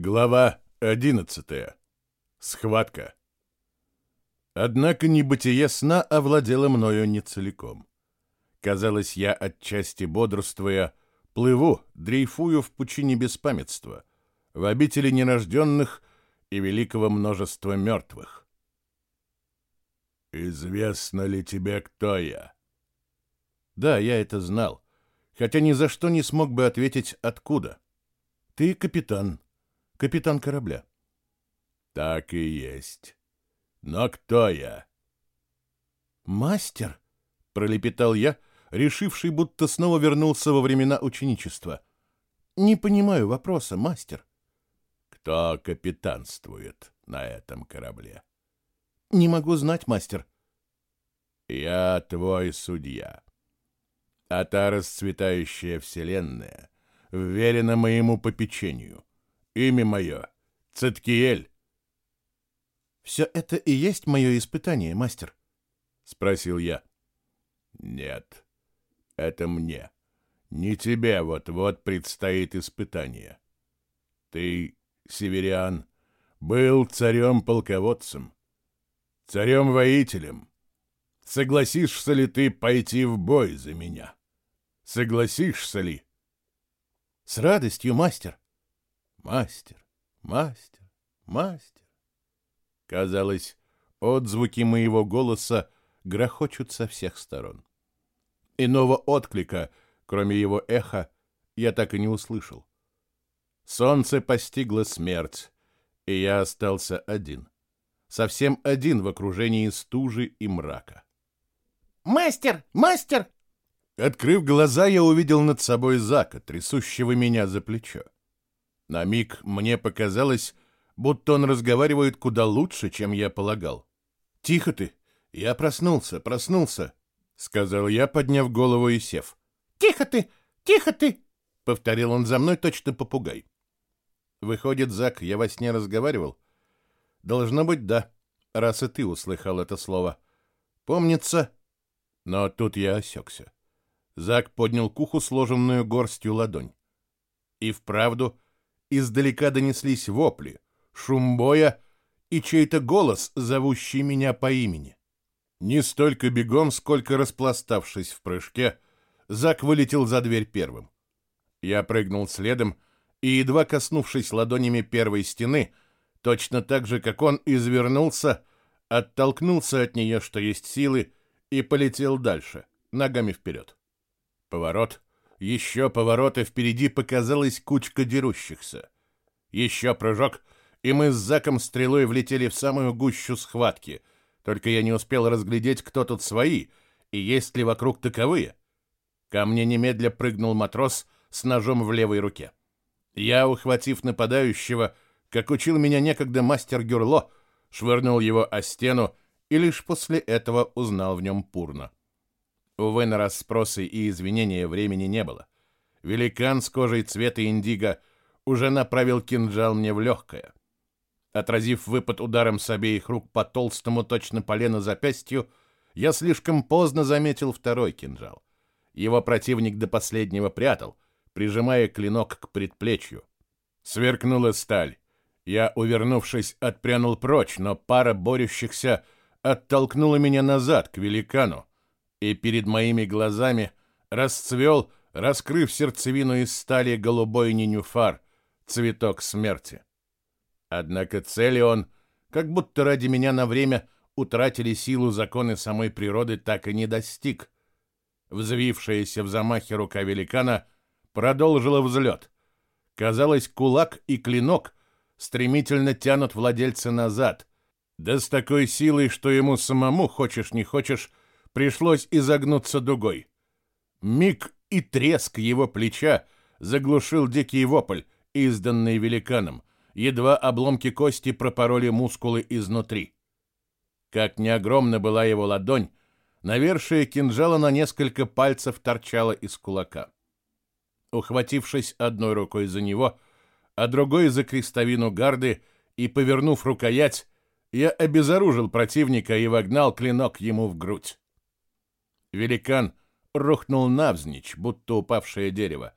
Глава 11. Схватка. Однако небытие сна овладело мною не целиком. Казалось, я отчасти бодрствуя, плыву, дрейфую в пучине беспамятства, в обители нерожденных и великого множества мертвых. «Известно ли тебе, кто я?» Да, я это знал, хотя ни за что не смог бы ответить, откуда. «Ты капитан», капитан корабля. Так и есть. Но кто я? Мастер, пролепетал я, решивший, будто снова вернулся во времена ученичества. Не понимаю вопроса, мастер. Кто капитанствует на этом корабле? Не могу знать, мастер. Я твой судья. А та расцветающая вселенная вверена моему попечению. Имя мое — Циткиэль. «Все это и есть мое испытание, мастер?» — спросил я. «Нет, это мне. Не тебе вот-вот предстоит испытание. Ты, северян, был царем-полководцем, царем-воителем. Согласишься ли ты пойти в бой за меня? Согласишься ли?» «С радостью, мастер», Мастер, мастер, мастер. Казалось, отзвуки моего голоса грохочут со всех сторон. Иного отклика, кроме его эха, я так и не услышал. Солнце постигло смерть, и я остался один. Совсем один в окружении стужи и мрака. «Мастер! Мастер!» Открыв глаза, я увидел над собой Зака, трясущего меня за плечо. На миг мне показалось, будто он разговаривает куда лучше, чем я полагал. «Тихо ты! Я проснулся, проснулся!» — сказал я, подняв голову и сев. «Тихо ты! Тихо ты!» — повторил он за мной точно попугай. «Выходит, Зак, я во сне разговаривал?» «Должно быть, да, раз и ты услыхал это слово. Помнится...» Но тут я осекся. Зак поднял к уху сложенную горстью ладонь. И вправду издалека донеслись вопли, шум боя и чей-то голос, зовущий меня по имени. Не столько бегом, сколько распластавшись в прыжке, Зак вылетел за дверь первым. Я прыгнул следом и, едва коснувшись ладонями первой стены, точно так же, как он извернулся, оттолкнулся от нее, что есть силы, и полетел дальше, ногами вперед. Поворот — еще повороты впереди показалась кучка дерущихся. Еще прыжок, и мы с Заком стрелой влетели в самую гущу схватки. Только я не успел разглядеть, кто тут свои, и есть ли вокруг таковые. Ко мне немедля прыгнул матрос с ножом в левой руке. Я, ухватив нападающего, как учил меня некогда мастер Гюрло, швырнул его о стену и лишь после этого узнал в нем Пурна. Увы, на расспросы и извинения времени не было. Великан с кожей цвета индиго уже направил кинжал мне в легкое. Отразив выпад ударом с обеих рук по толстому точно полено запястью, я слишком поздно заметил второй кинжал. Его противник до последнего прятал, прижимая клинок к предплечью. Сверкнула сталь. Я, увернувшись, отпрянул прочь, но пара борющихся оттолкнула меня назад, к великану, и перед моими глазами расцвел, раскрыв сердцевину из стали голубой ненюфар, цветок смерти. Однако цели он, как будто ради меня на время утратили силу законы самой природы, так и не достиг. Взвившаяся в замахе рука великана продолжила взлет. Казалось, кулак и клинок стремительно тянут владельца назад, да с такой силой, что ему самому, хочешь не хочешь, пришлось изогнуться дугой. Миг и треск его плеча заглушил дикий вопль, изданный великаном. Едва обломки кости пропороли мускулы изнутри. Как не огромна была его ладонь, навершие кинжала на несколько пальцев торчало из кулака. Ухватившись одной рукой за него, а другой за крестовину гарды и повернув рукоять, я обезоружил противника и вогнал клинок ему в грудь. Великан рухнул навзничь, будто упавшее дерево.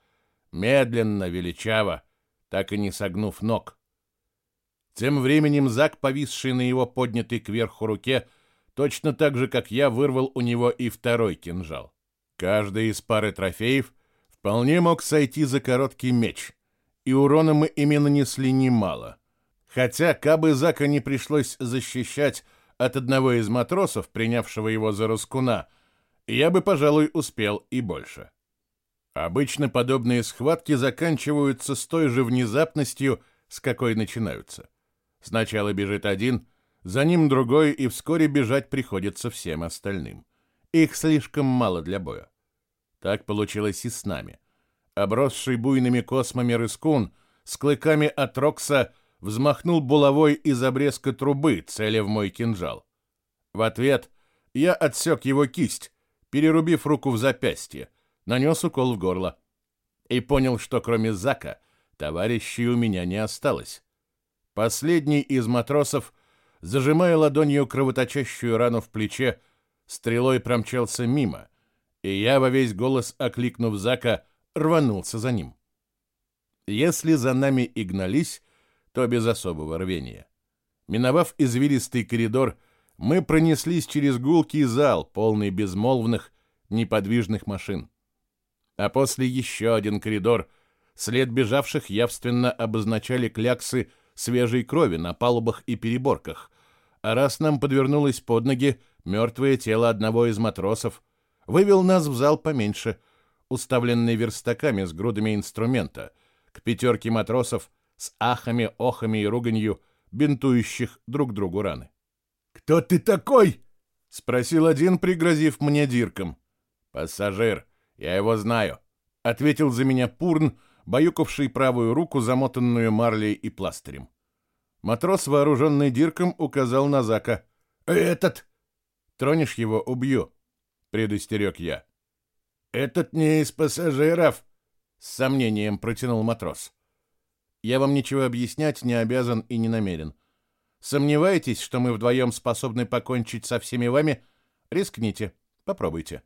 Медленно, величаво, так и не согнув ног. Тем временем Зак, повисший на его поднятой кверху руке, точно так же, как я, вырвал у него и второй кинжал. Каждый из пары трофеев вполне мог сойти за короткий меч, и урона мы ими нанесли немало. Хотя, кабы Зака не пришлось защищать от одного из матросов, принявшего его за Раскуна, я бы, пожалуй, успел и больше. Обычно подобные схватки заканчиваются с той же внезапностью, с какой начинаются. Сначала бежит один, за ним другой, и вскоре бежать приходится всем остальным. Их слишком мало для боя. Так получилось и с нами. Обросший буйными космами рыскун с клыками от Рокса взмахнул булавой из обрезка трубы, целя в мой кинжал. В ответ я отсек его кисть, перерубив руку в запястье, нанес укол в горло. И понял, что кроме Зака товарищей у меня не осталось. Последний из матросов, зажимая ладонью кровоточащую рану в плече, стрелой промчался мимо, и я во весь голос, окликнув Зака, рванулся за ним. Если за нами и гнались, то без особого рвения. Миновав извилистый коридор, мы пронеслись через гулкий зал, полный безмолвных, неподвижных машин. А после еще один коридор, след бежавших явственно обозначали кляксы свежей крови на палубах и переборках, а раз нам подвернулось под ноги мертвое тело одного из матросов, вывел нас в зал поменьше, уставленный верстаками с грудами инструмента, к пятерке матросов, с ахами, охами и руганью, бинтующих друг другу раны. «Кто ты такой?» — спросил один, пригрозив мне дирком. «Пассажир, я его знаю», — ответил за меня Пурн, баюкавший правую руку, замотанную марлей и пластырем. Матрос, вооруженный дирком, указал на Зака. «Этот!» «Тронешь его, убью», — предостерег я. «Этот не из пассажиров», — с сомнением протянул матрос. Я вам ничего объяснять не обязан и не намерен. Сомневаетесь, что мы вдвоем способны покончить со всеми вами? Рискните, попробуйте.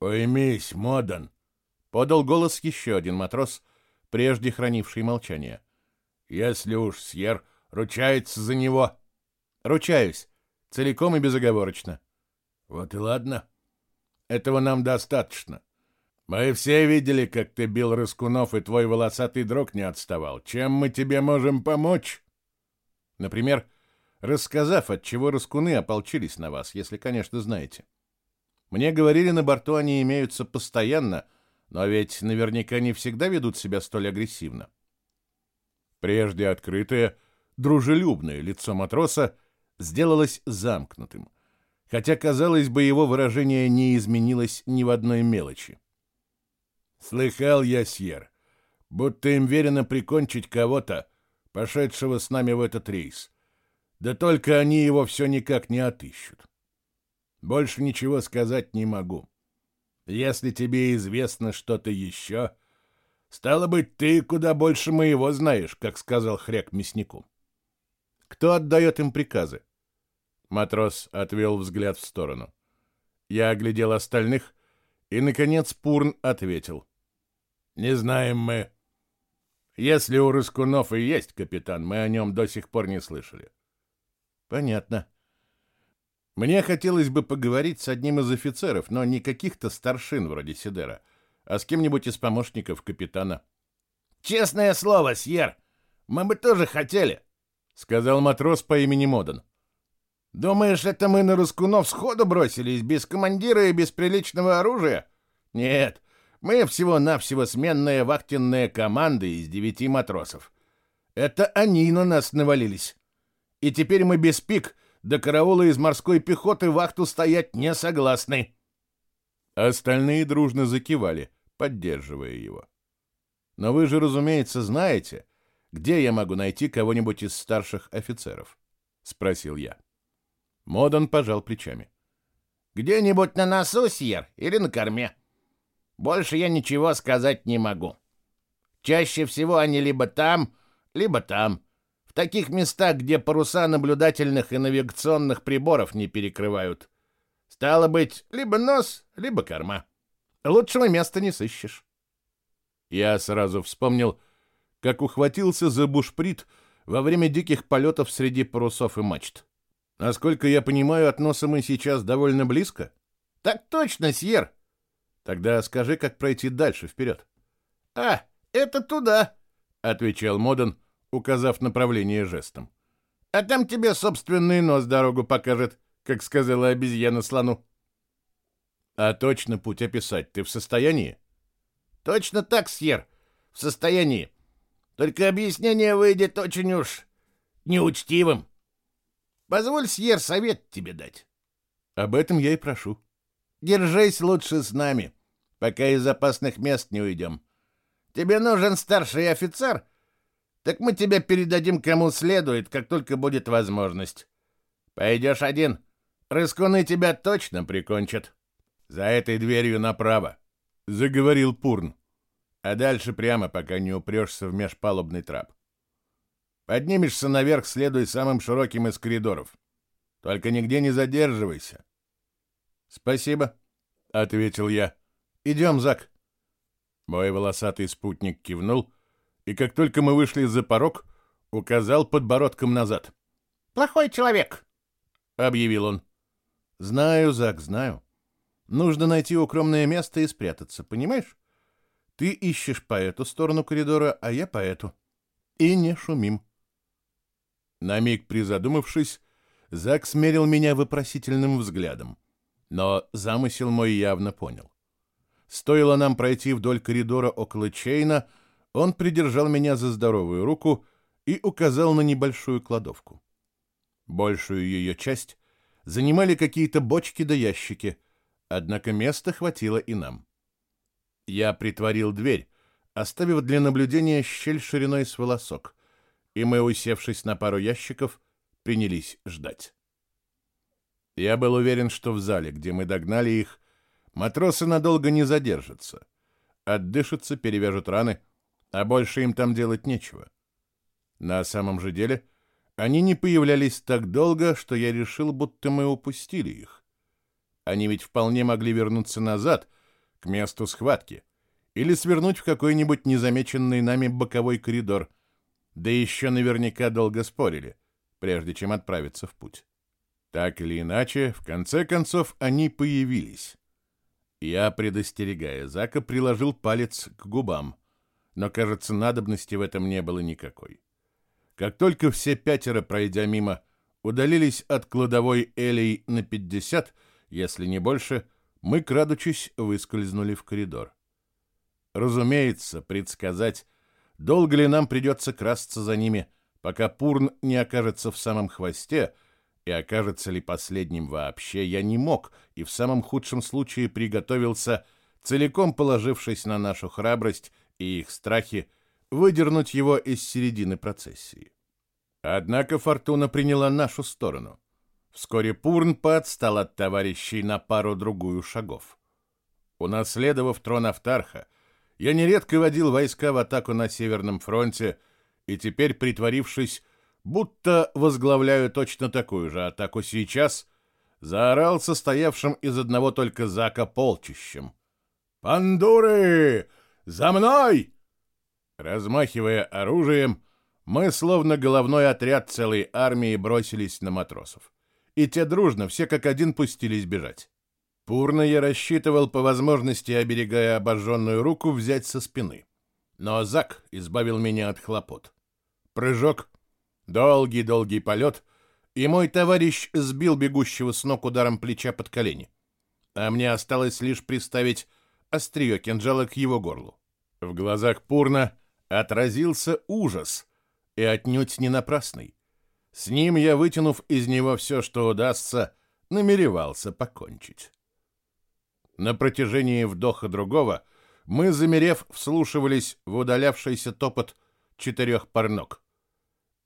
«Уймись, Модан!» — подал голос еще один матрос, прежде хранивший молчание. «Если уж Сьер ручается за него...» «Ручаюсь, целиком и безоговорочно». «Вот и ладно. Этого нам достаточно. Мы все видели, как ты бил Рыскунов, и твой волосатый друг не отставал. Чем мы тебе можем помочь? Например, рассказав, от чего Рыскуны ополчились на вас, если, конечно, знаете. Мне говорили, на борту они имеются постоянно, но ведь наверняка не всегда ведут себя столь агрессивно. Прежде открытое, дружелюбное лицо матроса сделалось замкнутым, хотя, казалось бы, его выражение не изменилось ни в одной мелочи. Слыхал я, Сьер, будто им верено прикончить кого-то, пошедшего с нами в этот рейс. Да только они его все никак не отыщут. Больше ничего сказать не могу. Если тебе известно что-то еще, стало быть, ты куда больше моего знаешь, как сказал хряк мяснику. Кто отдает им приказы? Матрос отвел взгляд в сторону. Я оглядел остальных, и, наконец, Пурн ответил. Не знаем мы. Если у Рыскунов и есть капитан, мы о нем до сих пор не слышали. Понятно. Мне хотелось бы поговорить с одним из офицеров, но не каких-то старшин вроде Сидера, а с кем-нибудь из помощников капитана. Честное слово, Сьер, мы бы тоже хотели, сказал матрос по имени Модан. Думаешь, это мы на Рыскунов сходу бросились, без командира и без приличного оружия? Нет, мы всего-навсего сменная вахтенная команда из девяти матросов. Это они на нас навалились. И теперь мы без пик до караула из морской пехоты вахту стоять не согласны. Остальные дружно закивали, поддерживая его. Но вы же, разумеется, знаете, где я могу найти кого-нибудь из старших офицеров? Спросил я. Модан пожал плечами. Где-нибудь на носу, Сьер, или на корме. Больше я ничего сказать не могу. Чаще всего они либо там, либо там. В таких местах, где паруса наблюдательных и навигационных приборов не перекрывают. Стало быть, либо нос, либо корма. Лучшего места не сыщешь. Я сразу вспомнил, как ухватился за бушприт во время диких полетов среди парусов и мачт. Насколько я понимаю, от носа мы сейчас довольно близко. Так точно, Сьер. Тогда скажи, как пройти дальше, вперед. А, это туда, отвечал Моден, указав направление жестом. А там тебе собственный нос дорогу покажет, как сказала обезьяна слону. А точно путь описать ты в состоянии? Точно так, Сьер, в состоянии. Только объяснение выйдет очень уж неучтивым. Позволь, Сьер, совет тебе дать. Об этом я и прошу. Держись лучше с нами, пока из опасных мест не уйдем. Тебе нужен старший офицер, так мы тебя передадим кому следует, как только будет возможность. Пойдешь один, рыскуны тебя точно прикончат. За этой дверью направо, — заговорил Пурн. А дальше прямо, пока не упрешься в межпалубный трап. Поднимешься наверх, следуй самым широким из коридоров. Только нигде не задерживайся. — Спасибо, — ответил я. — Идем, Зак. Мой волосатый спутник кивнул, и как только мы вышли за порог, указал подбородком назад. — Плохой человек, — объявил он. — Знаю, Зак, знаю. Нужно найти укромное место и спрятаться, понимаешь? Ты ищешь по эту сторону коридора, а я по эту. И не шумим. На миг призадумавшись, Зак смерил меня вопросительным взглядом. Но замысел мой явно понял. Стоило нам пройти вдоль коридора около Чейна, он придержал меня за здоровую руку и указал на небольшую кладовку. Большую ее часть занимали какие-то бочки да ящики, однако места хватило и нам. Я притворил дверь, оставив для наблюдения щель шириной с волосок, и мы, усевшись на пару ящиков, принялись ждать. Я был уверен, что в зале, где мы догнали их, матросы надолго не задержатся. Отдышатся, перевяжут раны, а больше им там делать нечего. На самом же деле, они не появлялись так долго, что я решил, будто мы упустили их. Они ведь вполне могли вернуться назад, к месту схватки, или свернуть в какой-нибудь незамеченный нами боковой коридор, да еще наверняка долго спорили, прежде чем отправиться в путь. Так или иначе, в конце концов они появились. Я, предостерегая Зака, приложил палец к губам, но, кажется, надобности в этом не было никакой. Как только все пятеро, пройдя мимо, удалились от кладовой Элей на пятьдесят, если не больше, мы, крадучись, выскользнули в коридор. Разумеется, предсказать, долго ли нам придется красться за ними, пока Пурн не окажется в самом хвосте — и окажется ли последним вообще, я не мог, и в самом худшем случае приготовился, целиком положившись на нашу храбрость и их страхи, выдернуть его из середины процессии. Однако фортуна приняла нашу сторону. Вскоре Пурн подстал от товарищей на пару-другую шагов. Унаследовав трон Автарха, я нередко водил войска в атаку на Северном фронте, и теперь, притворившись будто возглавляю точно такую же атаку сейчас, заорал состоявшим из одного только зака полчищем. «Пандуры! За мной!» Размахивая оружием, мы, словно головной отряд целой армии, бросились на матросов. И те дружно, все как один, пустились бежать. Пурно я рассчитывал, по возможности, оберегая обожженную руку, взять со спины. Но Зак избавил меня от хлопот. Прыжок, Долгий-долгий полет, и мой товарищ сбил бегущего с ног ударом плеча под колени. А мне осталось лишь приставить острие кинжала к его горлу. В глазах Пурна отразился ужас, и отнюдь не напрасный. С ним я, вытянув из него все, что удастся, намеревался покончить. На протяжении вдоха другого мы, замерев, вслушивались в удалявшийся топот четырех пар ног.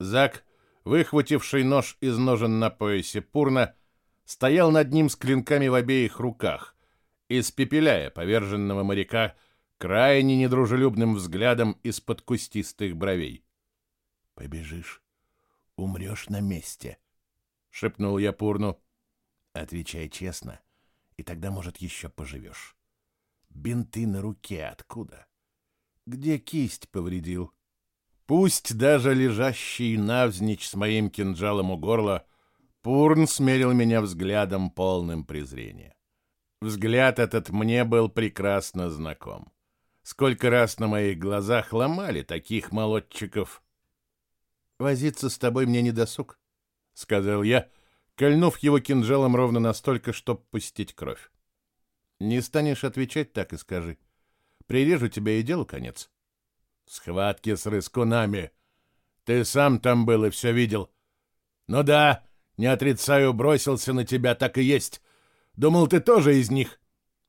Зак, выхвативший нож из ножен на поясе Пурна, стоял над ним с клинками в обеих руках, испепеляя поверженного моряка крайне недружелюбным взглядом из-под кустистых бровей. «Побежишь, умрешь на месте», — шепнул я Пурну. «Отвечай честно, и тогда, может, еще поживешь. Бинты на руке откуда? Где кисть повредил?» Пусть даже лежащий навзничь с моим кинжалом у горла, Пурн смерил меня взглядом полным презрения. Взгляд этот мне был прекрасно знаком. Сколько раз на моих глазах ломали таких молодчиков. «Возиться с тобой мне не досуг», — сказал я, кольнув его кинжалом ровно настолько, чтоб пустить кровь. «Не станешь отвечать, так и скажи. Прирежу тебя и делу конец». «Схватки с рыскунами. Ты сам там был и все видел. Ну да, не отрицаю, бросился на тебя, так и есть. Думал, ты тоже из них.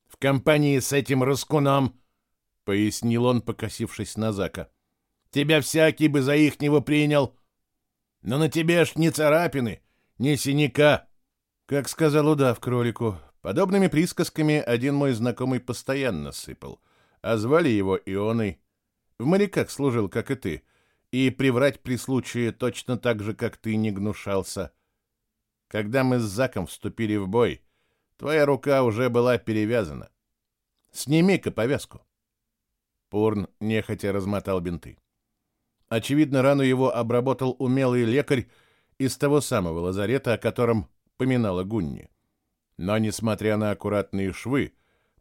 В компании с этим рыскуном». — пояснил он, покосившись на Зака. «Тебя всякий бы за ихнего принял. Но на тебе ж ни царапины, ни синяка». Как сказал удав кролику, подобными присказками один мой знакомый постоянно сыпал, а звали его Ионой. В моряках служил, как и ты, и приврать при случае точно так же, как ты, не гнушался. Когда мы с Заком вступили в бой, твоя рука уже была перевязана. Сними-ка повязку. Пурн нехотя размотал бинты. Очевидно, рану его обработал умелый лекарь из того самого лазарета, о котором поминала Гунни. Но, несмотря на аккуратные швы,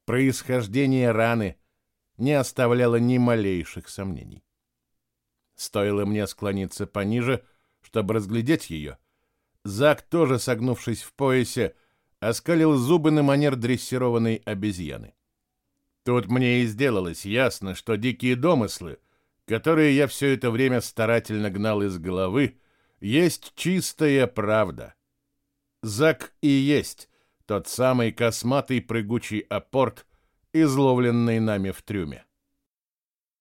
происхождение раны не оставляло ни малейших сомнений. Стоило мне склониться пониже, чтобы разглядеть ее. Зак, тоже согнувшись в поясе, оскалил зубы на манер дрессированной обезьяны. Тут мне и сделалось ясно, что дикие домыслы, которые я все это время старательно гнал из головы, есть чистая правда. Зак и есть тот самый косматый прыгучий апорт, изловленный нами в трюме.